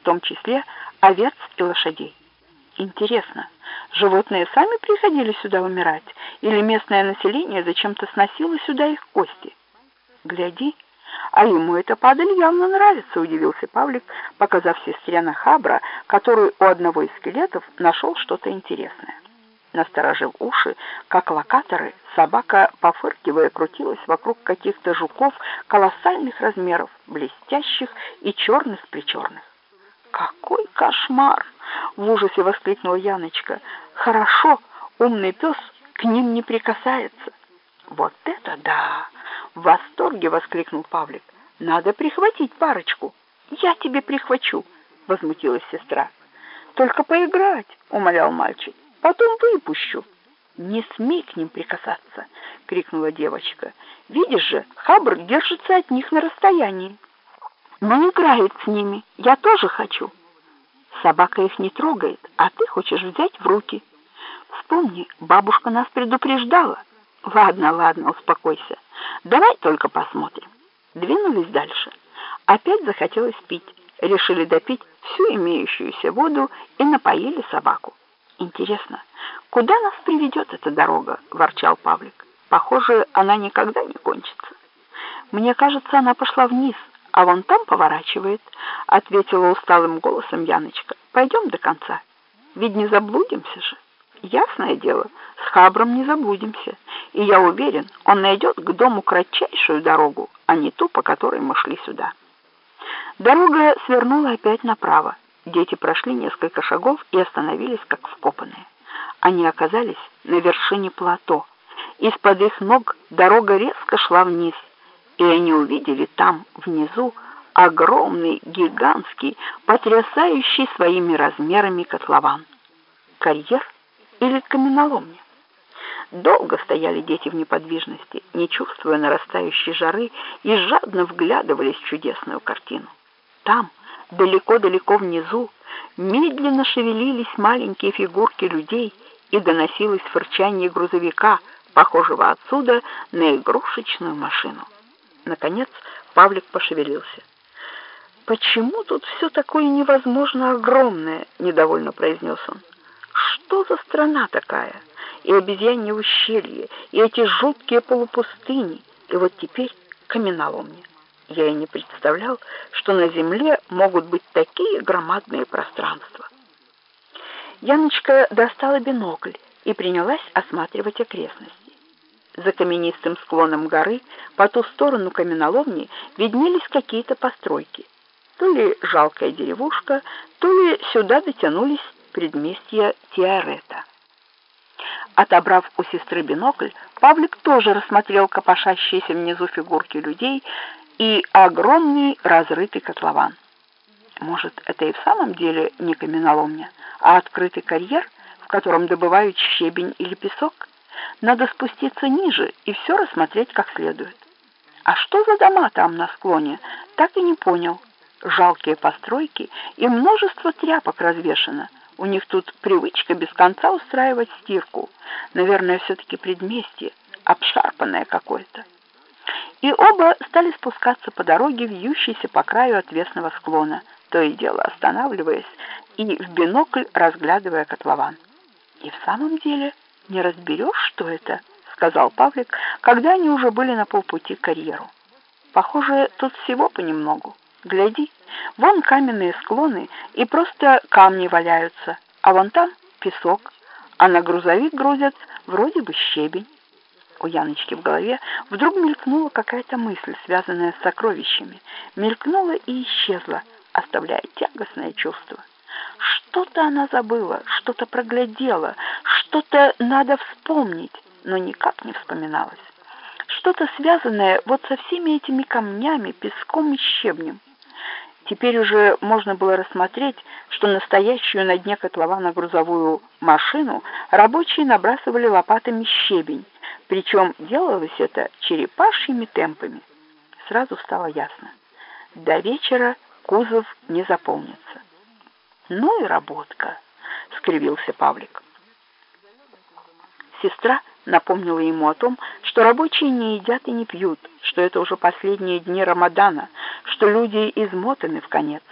в том числе овец и лошадей. Интересно, животные сами приходили сюда умирать, или местное население зачем-то сносило сюда их кости? Гляди, а ему эта падаль явно нравится, удивился Павлик, показав сестре на хабра, который у одного из скелетов нашел что-то интересное. Насторожив уши, как локаторы, собака, пофыркивая, крутилась вокруг каких-то жуков колоссальных размеров, блестящих и черных-причерных. «Какой кошмар!» — в ужасе воскликнула Яночка. «Хорошо, умный пес к ним не прикасается». «Вот это да!» — в восторге воскликнул Павлик. «Надо прихватить парочку». «Я тебе прихвачу!» — возмутилась сестра. «Только поиграть!» — умолял мальчик. Потом выпущу. Не смей к ним прикасаться, крикнула девочка. Видишь же, Хабр держится от них на расстоянии. Но играет с ними. Я тоже хочу. Собака их не трогает, а ты хочешь взять в руки. Вспомни, бабушка нас предупреждала. Ладно, ладно, успокойся. Давай только посмотрим. Двинулись дальше. Опять захотелось пить. Решили допить всю имеющуюся воду и напоили собаку. «Интересно, куда нас приведет эта дорога?» — ворчал Павлик. «Похоже, она никогда не кончится». «Мне кажется, она пошла вниз, а вон там поворачивает», — ответила усталым голосом Яночка. «Пойдем до конца, ведь не заблудимся же». «Ясное дело, с Хабром не заблудимся, и я уверен, он найдет к дому кратчайшую дорогу, а не ту, по которой мы шли сюда». Дорога свернула опять направо. Дети прошли несколько шагов и остановились как вкопанные. Они оказались на вершине плато. Из-под их ног дорога резко шла вниз, и они увидели там, внизу, огромный, гигантский, потрясающий своими размерами котлован. Карьер или каменоломня? Долго стояли дети в неподвижности, не чувствуя нарастающей жары, и жадно вглядывались в чудесную картину. Там, Далеко-далеко внизу медленно шевелились маленькие фигурки людей и доносилось фырчание грузовика, похожего отсюда на игрушечную машину. Наконец Павлик пошевелился. «Почему тут все такое невозможно огромное?» — недовольно произнес он. «Что за страна такая? И обезьянье ущелье, и эти жуткие полупустыни, и вот теперь каменоломня. Я и не представлял, что на земле могут быть такие громадные пространства. Яночка достала бинокль и принялась осматривать окрестности. За каменистым склоном горы по ту сторону каменоломни виднелись какие-то постройки. То ли жалкая деревушка, то ли сюда дотянулись предместья Тиарета. Отобрав у сестры бинокль, Павлик тоже рассмотрел копошащиеся внизу фигурки людей, и огромный разрытый котлован. Может, это и в самом деле не каменоломня, а открытый карьер, в котором добывают щебень или песок? Надо спуститься ниже и все рассмотреть как следует. А что за дома там на склоне, так и не понял. Жалкие постройки и множество тряпок развешано. У них тут привычка без конца устраивать стирку. Наверное, все-таки предместье, обшарпанное какое-то и оба стали спускаться по дороге, вьющейся по краю отвесного склона, то и дело останавливаясь и в бинокль разглядывая котлован. «И в самом деле не разберешь, что это?» — сказал Павлик, когда они уже были на полпути к карьеру. «Похоже, тут всего понемногу. Гляди, вон каменные склоны, и просто камни валяются, а вон там песок, а на грузовик грузят вроде бы щебень». У Яночки в голове вдруг мелькнула какая-то мысль, связанная с сокровищами. Мелькнула и исчезла, оставляя тягостное чувство. Что-то она забыла, что-то проглядела, что-то надо вспомнить, но никак не вспоминалось. Что-то связанное вот со всеми этими камнями, песком и щебнем. Теперь уже можно было рассмотреть, что настоящую на дне котлована грузовую машину рабочие набрасывали лопатами щебень, причем делалось это черепашьими темпами. Сразу стало ясно. До вечера кузов не заполнится. «Ну и работка!» — скривился Павлик. Сестра напомнила ему о том, что рабочие не едят и не пьют, что это уже последние дни Рамадана, что люди измотаны в конец.